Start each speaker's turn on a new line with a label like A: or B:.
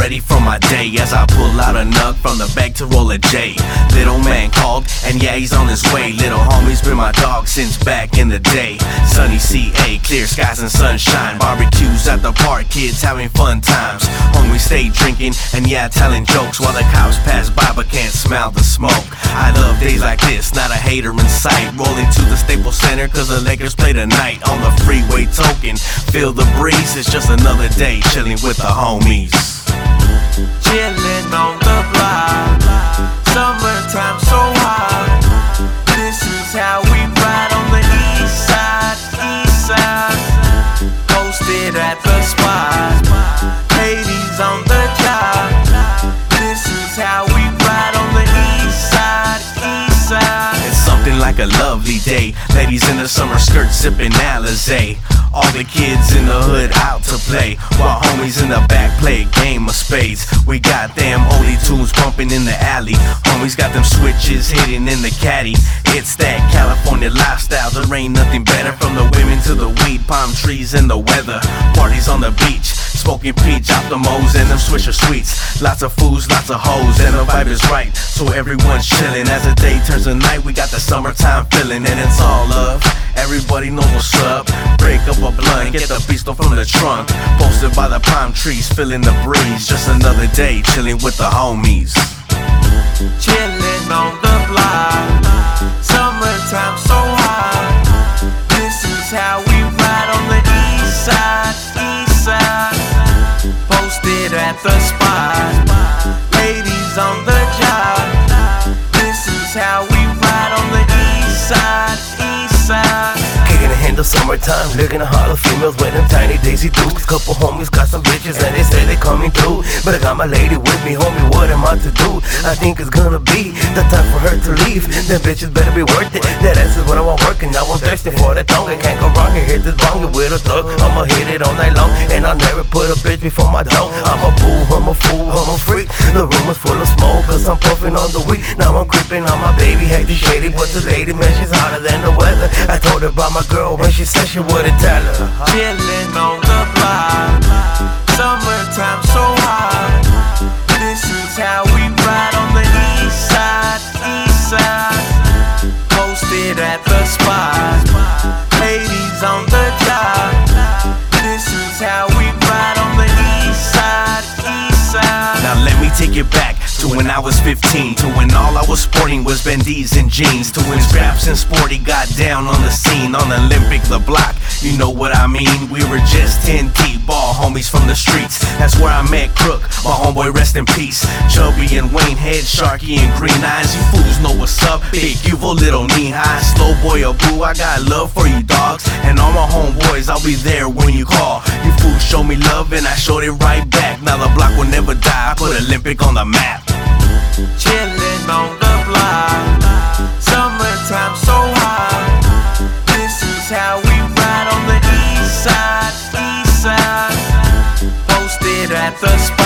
A: ready for my day as I pull out a nug from the bag to roll a J. Little man called, and yeah, he's on his way. Little homie's been my dog since back in the day. Sunny CA, clear skies and sunshine. Barbecues at the park, kids having fun times. Homies stay drinking, and yeah, telling jokes while the cops pass by but can't smell the smoke. I love days like this, not a hater in sight. Rolling to the Staples Center, cause the Lakers play tonight on the freeway token. Feel the breeze, it's just another day chilling with the homies. Like a lovely day. Ladies in the summer skirts sipping Alizé. All the kids in the hood out to play, while homies in the back play a game of spades. We got them oldie tunes bumping in the alley. Homies got them switches hidden in the caddy. It's that California lifestyle. There ain't nothing better from the women to the weed, palm trees, and the weather. Parties on the beach. Smoking peach, optimos, and them swisher sweets. Lots of foods, lots of hoes, and the vibe is right. So everyone's chilling. As the day turns to night, we got the summertime feeling, and it's all love. Everybody knows what's up. Break up a blunt, get the beast from the trunk. Posted by the palm trees, feeling the breeze. Just another day chilling with the homies.
B: Chillin' on the the spot. Ladies on the job. This is how we ride on the east side, east side.
C: Kicking the handle summertime, looking at holler females with them tiny daisy dukes. Couple homies got some bitches and they say they coming through. But I got my lady with me, homie, what I? I think it's gonna be the time for her to leave. Them bitches better be worth it. That ass is what I want working. Now I'm thirsty for that tongue. I can't go wrong and hit this bonga with a thug. I'ma hit it all night long, and I'll never put a bitch before my dog. I'm a fool, I'm a fool, I'm a freak. The room is full of smoke, cause I'm puffing on the weed. Now I'm creeping on my baby, hectic shady, but the lady, man, she's hotter than the weather. I told her about my girl when she said she wouldn't tell her.
B: Chillin' on the block.
A: Take it back to when I was 15, to when all I was sporting was Ben Davis and jeans, to when straps and sporty got down on the scene on Olympic the block. You know what I mean? We were just 10 deep, ball homies from the streets. That's where I met Crook, my homeboy, rest in peace. Chubby and Wayne Head, Sharky and Green Eyes. You fools know what's up. Big Uvo, little knee high, slow boy or boo. I got love for you dogs, and all my homeboys. I'll be there when you call. You fools show me love, and I showed it right back. Now the block will never die. I put Olympic on the map.
B: At the